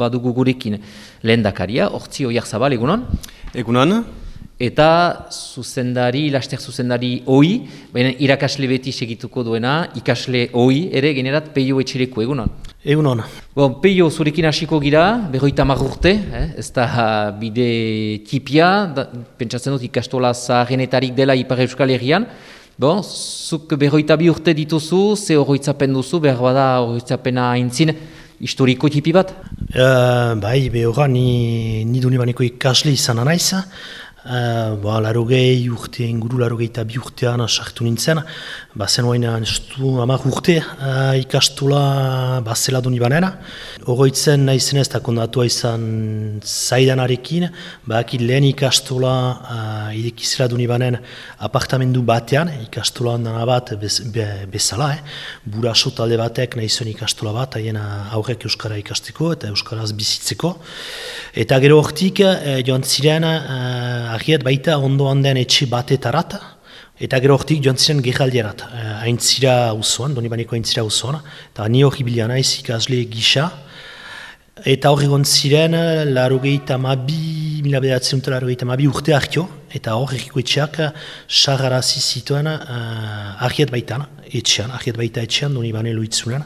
badugu gurekin lehen dakaria, ortsi oiak zabal, egunon? Egunon? Eta zuzendari, laster zuzendari oi, baina irakasle beti segituko duena, ikasle oi, ere generat peio etxereko, egunon? Egunon. Bon, peio zurekin hasiko gira, berroita marrurte, eh? ez da bide tipia, da, pentsatzen dut ikastola zaharenetarik dela Ipar Euskal Herrian. Bon, zuk berroita bi urte dituzu, ze horroitzapen duzu, behar bada horroitzapena aintzin, historiko tipi bat? Uh, bai, behorra, ni, ni duni baneko ikasle izan anaiz. Uh, ba, larogei urte, inguru larogei eta bi urtean sartu nintzen. Ba, zen hain estu amak urte uh, ikastola ba, zela duni banena. Oroitzen nahi zenez eta kondatua izan zaidanarekin, ba, lehen ikastola uh, idekizela duni banen apartamendu batean, ikastola dana bat bez, be, bezala, eh? buraso talde batek nahi zen ikastola bat, haien aurrek Euskara ikasteko eta Euskaraz bizitzeko. Eta gero hortik, eh, joan ziren, eh, ahiet baita ondo handen etxe batetarat, eta gero hortik joan ziren gehaldierat, eh, aintzira usoan, doni baneko aintzira usoan, eta ni hori biliana ez ikasle gisa, eta hori egon ziren, laro gehieta mabi, mila bedatzen dut laro gehieta mabi urte arkio, eta hor erriko etxeak sarrarazi zituen uh, ahiet baitan, etxean, ahiet baita etxean, doni bane loitzunen,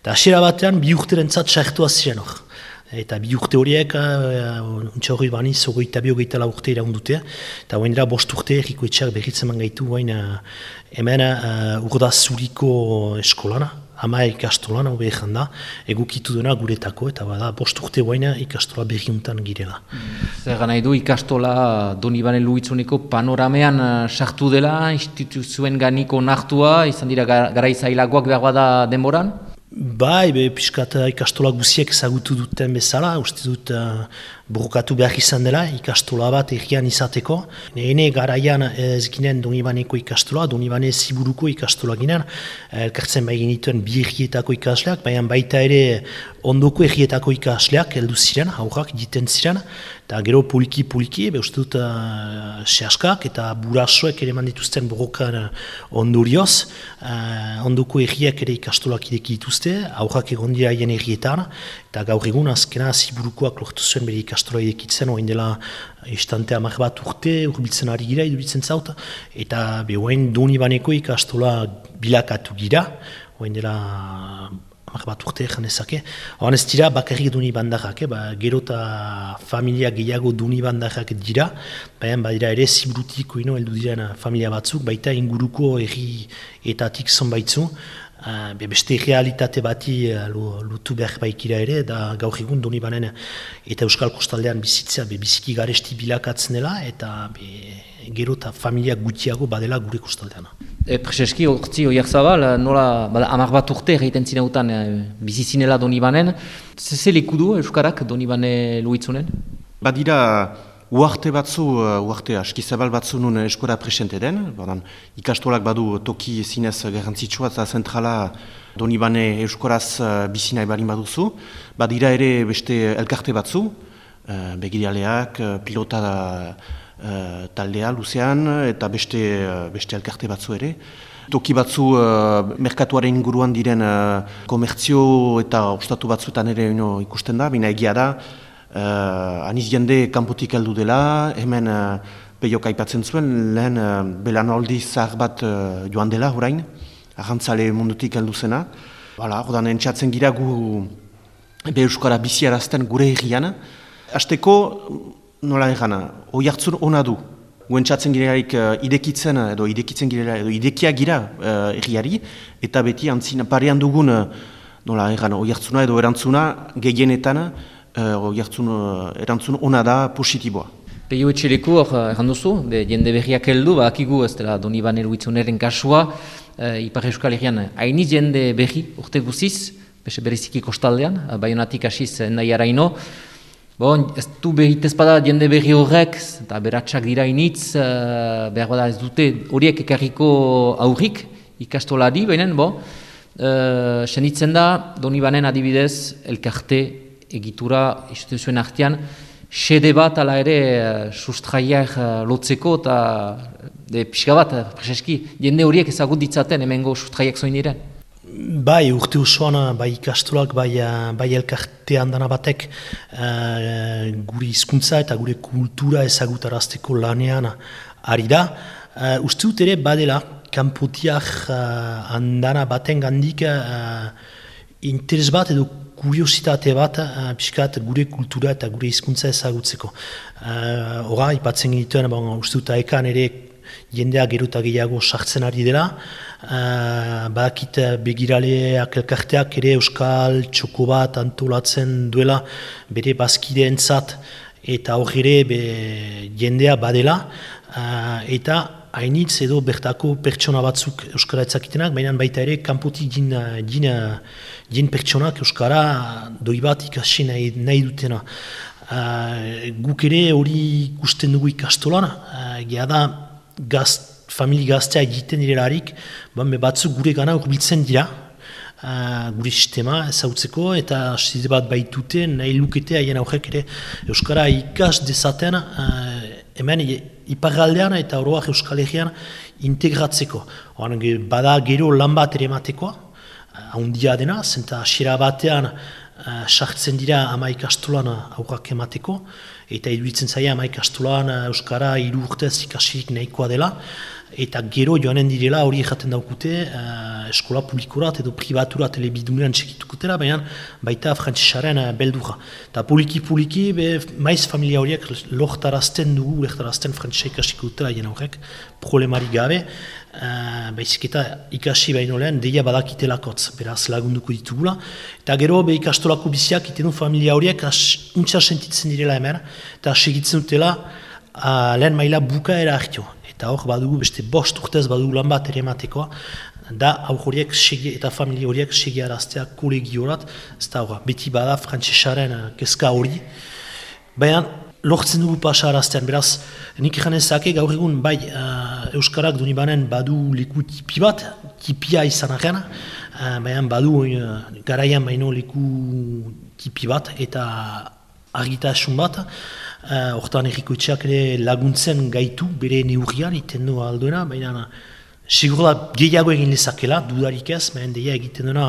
eta asera batean bi urteren zat sartua ziren hor. Eta bi urte horiek, untsa uh, hori bani, zogoita bi hogeita la urte iraundute, eta hain dira bost urte erriko etxeak berritzen gaitu, hain uh, hemen uh, urda zuriko eskolana, ama ikastolan, hau behar da, egukitu dena guretako, eta bada, bost urte hain ikastola berriuntan girela. Zer nahi du ikastola Donibane Luitzuneko panoramean sartu dela, instituzioen ganiko nartua, izan dira garaizailagoak behar bada denboran? Bai, be, piskat ikastola guziek ezagutu duten bezala, uste dut uh, burukatu behar izan dela, ikastola bat egian izateko. Hene garaian ez ginen Donibaneko ikastola, Donibane ziburuko ikastola ginen, elkartzen bai genituen bi egietako ikasleak, baina baita ere ondoko egietako ikasleak heldu ziren, aurrak diten ziren, eta gero poliki-poliki, uste dut uh, sehaskak eta burasoek ere mandituzten burukan uh, ondurioz, uh, ondoko egiak ere ikastolak ideki dituzte, aurrak egon dira egietan, eta gaur egun azkena ziburukoak lortu zuen bere ikastola idekitzen, oin dela istante amak bat urte, urbiltzen ari gira, iduritzen zaut, eta behoen doni baneko ikastola bilakatu gira, oin dela hamar bat urte egin ezake. Horan ez dira bakarrik duni bandarrak, eh? ba, gero eta familia gehiago duni bandarrak dira, baina badira ere zibrutiko ino heldu diren familia batzuk, baita inguruko erri etatik zonbaitzu, Uh, be beste realitate bati uh, lutu behar baikira ere, da gaur egun doni banen eta Euskal Kostaldean bizitzea be biziki garesti bilakatzen dela, eta be, gero eta familia gutiago badela gure kostaldean. E, Prezeski, ortsi oiak zabal, nola, bada, amar bat urte egiten zinautan e, bizizinela doni banen, ze likudu Euskarak doni bane luitzunen? Badira, Uarte batzu, uarte askizabal batzu nun eskora presente den, badan, ikastolak badu toki zinez garrantzitsua eta zentrala doni bane euskoraz bizina ebarin baduzu. Badira ere beste elkarte batzu, begirialeak, pilota taldea luzean eta beste, beste elkarte batzu ere. Toki batzu merkatuaren inguruan diren komertzio eta ostatu batzuetan ere ikusten da, bina egia da, Uh, aniz jende kanpotik heldu dela, hemen uh, peiok aipatzen zuen, lehen uh, belanoldi zahar bat uh, joan dela orain, ahantzale mundutik heldu zena. Hala, ordan entzatzen gira gu be euskara biziarazten gure egian. Azteko, nola egana, hoi hartzun ona du. Gu entzatzen girearik uh, idekitzen, edo idekitzen girela, edo idekia gira uh, egiari, eta beti antzina parean dugun, uh, nola hoi hartzuna edo erantzuna gehienetan, uh, jartzun, uh, erantzun ona da positiboa. Peio etxereko, hor erran duzu, de jende berriak heldu, ba, akigu ez dela Doni Baner kasua, uh, Ipar Euskal Herrian, haini jende berri urte guziz, bese berriziki kostaldean, baionatik hasiz nahi araino, Bon, ez du behit ezpada jende berri horrek, eta beratxak dira initz, uh, behar bada ez dute horiek ekarriko aurrik ikastolari, baina, bo, uh, senitzen da, Doni Banen adibidez, elkarte egitura instituzioen artean, sede bat ala ere uh, sustraiak uh, lotzeko eta de pixka bat, uh, prezeski, jende horiek ezagut ditzaten hemengo sustraiak zoin diren. Bai, urte osoan, bai ikastolak, bai, bai elkarte handana batek uh, gure hizkuntza eta gure kultura ezagutarazteko lanean ari da. Uh, uste dut ere badela, kanpotiak uh, handana baten gandik uh, interes bat edo kuriositate bat uh, piskat gure kultura eta gure hizkuntza ezagutzeko. Hora, uh, ipatzen genituen, bon, uste dut ekan ere jendeak geruta gehiago sartzen ari dela. Uh, Bakit begiraleak elkarteak ere euskal txoko bat antolatzen duela bere bazkide entzat eta hor ere jendea badela. Uh, eta hainitz edo bertako pertsona batzuk euskara etzakitenak, baina baita ere kanpotik jin pertsonak euskara doi bat ikasi nahi, nahi dutena. Uh, guk ere hori ikusten dugu ikastolan, uh, da gaz, famili gaztea egiten direlarik, ba, batzuk gure gana urbiltzen dira, uh, gure sistema ezautzeko, eta zide bat baitute nahi lukete haien aurrek ere Euskara ikas dezaten uh, hemen ipargaldean eta oroak Euskal Herrian integratzeko. Oan, bada gero lan bat ere matekoa, haundia dena, zenta asira batean uh, dira ama ikastolan aurrak emateko, eta iruditzen zaia amaik astulan eh, Euskara hiru ikasik nahikoa dela, eta gero joanen direla hori jaten daukute uh, eskola publikorat edo privatura telebidunean txekitukutela, baina baita frantzisaren uh, beldura. Eta poliki-poliki, maiz familia horiek lohtarazten dugu, lohtarazten frantzisa ikasiko dutela jen horrek, problemari gabe, uh, baizik eta ikasi baino lehen, deia badakitelakotz, beraz lagunduko ditugula. Eta gero, be ikastolako biziak, iten du familia horiek, untsa sentitzen direla hemen, eta segitzen dutela, uh, lehen maila buka era hartio eta hor badugu beste bost urtez badugu lan bat ere ematekoa, da hau horiek eta familie horiek segi araztea kolegiorat, ez da hor, beti bada frantzesaren uh, kezka hori. Baina, lortzen dugu pasa araztean, beraz, nik egin ezake gaur egun, bai, uh, Euskarak duni banen badu liku tipi bat, tipia izan arren, uh, baina badu uh, garaian baino liku tipi bat, eta argitasun bat, Hortan erriko etxeak ere laguntzen gaitu bere neurrian iten du alduena, baina sigur da gehiago egin lezakela, dudarik ez, baina deia egiten duena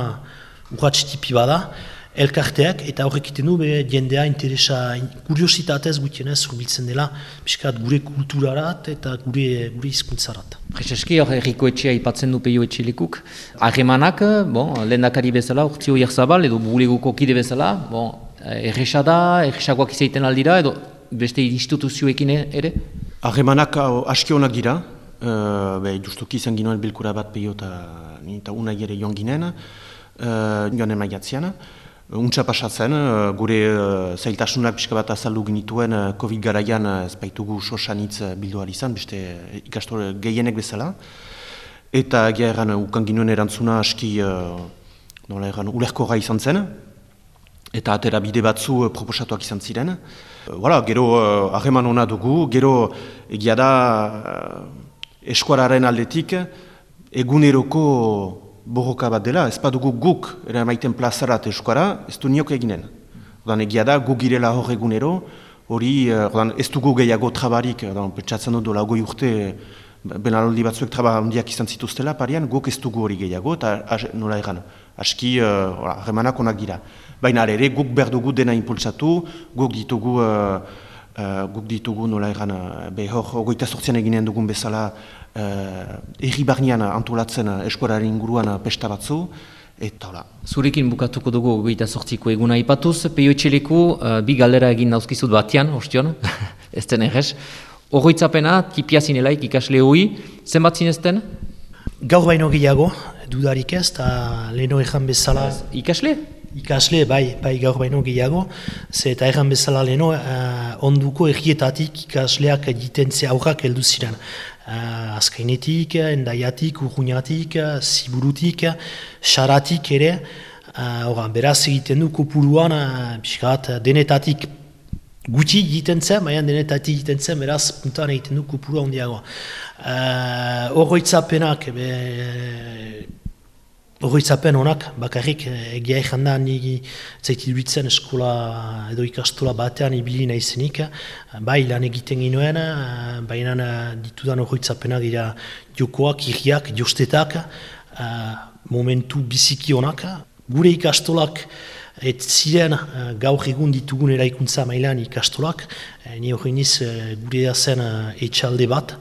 urratx tipi bada, elkarteak eta horrek iten du bere jendea interesa, kuriositatez gutienez urbiltzen dela, piskat gure kulturarat eta gure, gure izkuntzarat. Prezeski hor erriko etxea ipatzen du peio etxelikuk, ahemanak, bon, lehen dakari bezala, urtzio jarzabal edo buleguko kide bezala, bon, erresada, erresakoak izaiten aldira, edo beste instituzioekin ere? Harremanak aski honak dira, uh, be, justuki izan ginoen bilkura bat peio eta unai ere joan ginen, uh, joan emaiatzean. Untsa pasatzen, uh, gure uh, zailtasunak pixka bat azaldu genituen uh, COVID garaian ez baitugu sosanitz bilduar izan, beste ikastor gehienek bezala. Eta gira erran, ukan ginuen erantzuna aski, erran, ulerko izan zen, eta atera bide batzu proposatuak izan ziren. Voilà, gero uh, hona dugu, gero egia da eskuararen aldetik eguneroko borroka bat dela, ez dugu guk ere maiten plazarat eskuara, ez du niok eginen. Odan egia da, guk girela hor egunero, hori uh, ez dugu gehiago trabarik, odan petxatzen dut dola urte benaloldi batzuek traba handiak izan zituztela, parian guk ez dugu hori gehiago, eta nola egan, aski harremanak uh, onak dira. Baina ere, guk behar dugu dena impulsatu, guk ditugu, uh, uh, guk ditugu nola egan, behor, ogoita sortzean eginen dugun bezala, uh, erri barnean antolatzen eskoraren inguruan pesta batzu, eta hola. Zurekin bukatuko dugu ogoita sortziko eguna ipatuz, peio etxeleku, uh, bi galdera egin dauzkizut batian, ostion, ez den errez. Ogoitzapena, tipia zinelaik ikasle hoi, zenbat zinezten? Gaur baino gehiago, dudarik ez, eta leheno ezan bezala... Ikasle? ikasle, bai, bai gaur baino gehiago, ze eta erran bezala leheno, uh, onduko errietatik ikasleak egiten ze aurrak heldu ziren. Uh, azkainetik, endaiatik, urruñatik, ziburutik, xaratik ere, uh, beraz egiten du kopuruan, uh, denetatik gutxi egiten zen, baina denetatik egiten zen, beraz puntan egiten du kopurua ondiagoa. Horroitzapenak, uh, Horroitzapen honak, bakarrik eh, egia egin da nigi zaiti duritzen eskola edo ikastola batean ibili nahizenik. Bai lan egiten ginoen, eh, baina ditudan horroitzapenak dira jokoak, irriak, jostetak. momentu biziki honak. Gure ikastolak, Et ziren uh, gaur egun ditugun eraikuntza mailan ikastolak, e, ni hori niz uh, gure zen uh, etxalde bat,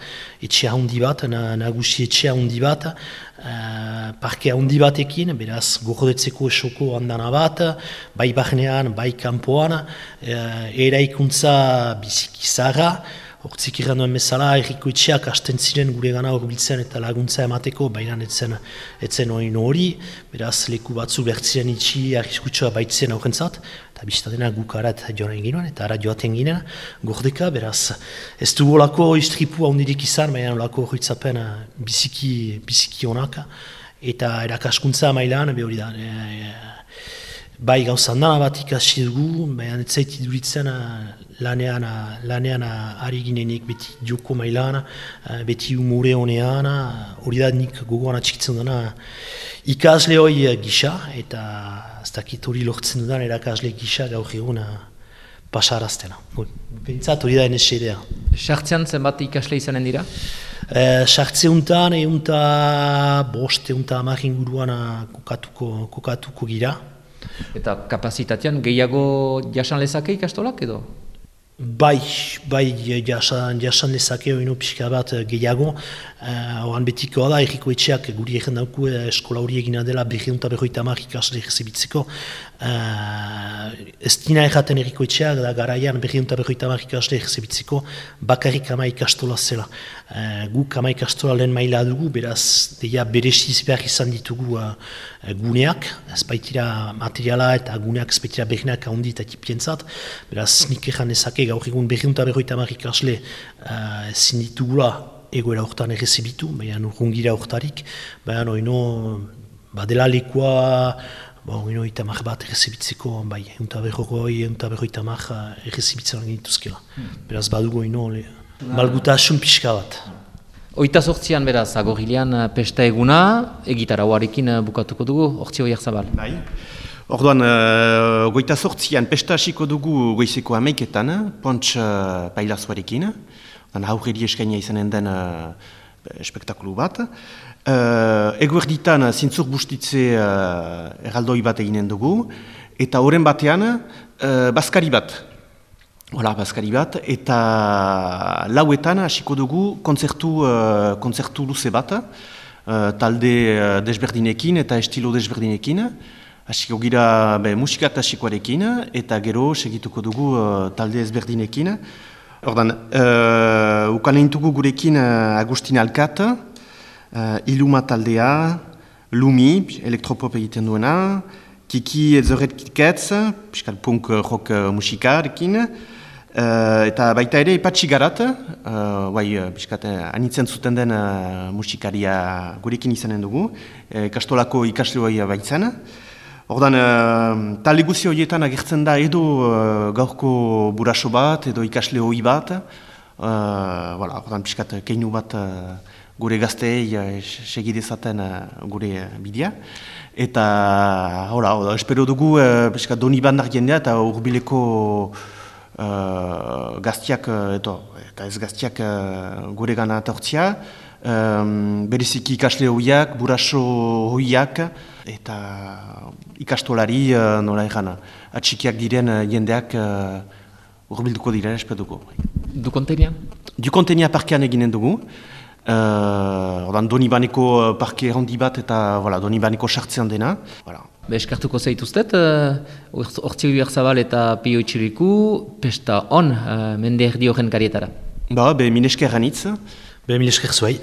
etxe handi bat, na, nagusi etxe handi bat, parke handi batekin, beraz gordetzeko esoko handana bat, bai barnean, bai kanpoan, eraikuntza biziki zara, Hortzik irren duen bezala, erriko itxeak hasten ziren gure gana horbiltzen eta laguntza emateko, baina etzen, etzen hori hori, beraz leku batzu bertziren itxi arriskutsua baitzen aurrentzat, eta biztatena guk arat joan ginoen eta arat joaten ginen, gordeka, beraz ez du olako istripu handirik izan, baina olako horretzapen biziki, biziki honaka, eta erakaskuntza mailan, behori da, e, bai gauza dana bat ikasi dugu, baina ez zaiti duritzen eh, lanean, lanean ari ginenik beti joko mailan, eh, beti umore honean, hori da nik gogoan atxikitzen dena ikasle hori gisa, eta ez dakit hori lortzen dudan erakasle gisa gaur egun eh, pasaraztena. Bentsat hori da NSC idea. Sartzean zenbat ikasle izanen dira? Sartze untan, eunta bost, eunta amarin guruan kokatuko, kokatuko gira. Eta kapazitatean gehiago jasan lezake ikastolak edo? Bai, bai jasan, jasan lezake oino pixka bat gehiago. Uh, betikoa da, erriko etxeak guri egin dauku eh, eskola hori egina dela berriunta berroita mar ikasle egizibitzeko. Uh, ez dina erraten erriko etxeak da garaian berriunta berroita mar ikasle egizibitzeko bakarrik ama ikastola zela. Uh, guk ama ikastola lehen maila dugu, beraz deia beresiz behar izan ditugu uh, guneak, ez baitira materiala eta guneak ez baitira berrinak ahondi eta tipientzat. Beraz nik egin ezake gaur egun berriunta berroita mar ikasle uh, ezin ditugula egoera horretan errezibitu, baina urrungira horretarik, baina oino, badela lekoa, ba, oino itamak bat errezibitzeko, bai, eunta berrogoi, eunta berroi itamak errezibitzen dituzkela. Hmm. Beraz, badugu oino, malguta asun pixka bat. Oita sortzian beraz, agorilean eh, pesta eguna, egitara eh, bukatuko dugu, ortsi horiak zabal. Bai. Orduan, uh, goita sortzian pesta hasiko dugu goizeko ameiketan, pontx uh, pailazuarekin aurreri eskainia izanen den uh, espektakulu bat. Uh, Eguerditan zintzur bustitze uh, erraldoi bat eginen dugu, eta horren batean uh, Baskari bat. Hola, Baskari bat, eta lauetan hasiko dugu kontzertu, uh, kontzertu luze bat, uh, talde uh, desberdinekin eta estilo desberdinekin. Hasiko gira be, hasikoarekin, eta gero segituko dugu uh, talde ezberdinekin. Ordan, uh, ukan eintugu gurekin uh, Agustin Alkat, uh, Iluma taldea, Lumi, elektropop egiten duena, Kiki Ezorret Kitketz, piskal punk rock uh, musikarekin, uh, eta baita ere ipatsi garat, uh, bai, piskat, anitzen zuten den uh, musikaria gurekin izanen dugu, uh, kastolako ikasleoa baitzen, Ordan, uh, talde guzi horietan agertzen da edo uh, gaurko buraso bat, edo ikasle hoi bat. Uh, voilà, ordan, piskat, keinu bat uh, gure gazteei uh, segidezaten uh, gure bidea. Eta, hola, hola, espero dugu, uh, piskat, doni bandar jendea eta urbileko uh, gaztiak, eto, eta ez gaztiak uh, gure gana atortzia. Um, beriziki ikasle hoiak, buraso hoiak, eta ikastolari uh, nola egana. Atxikiak diren uh, jendeak uh, urbilduko diren espetuko. Du kontenia? Du kontenia parkean eginen dugu. Uh, Odan Donibaneko parke handi bat eta voilà, Donibaneko sartzean dena. Voilà. Be eskartuko zaituztet, hortzik uh, zabal eta pio itxiriku, pesta on, uh, mende erdi horren karietara. Ba, be minesker ganitz. Be minesker zuai.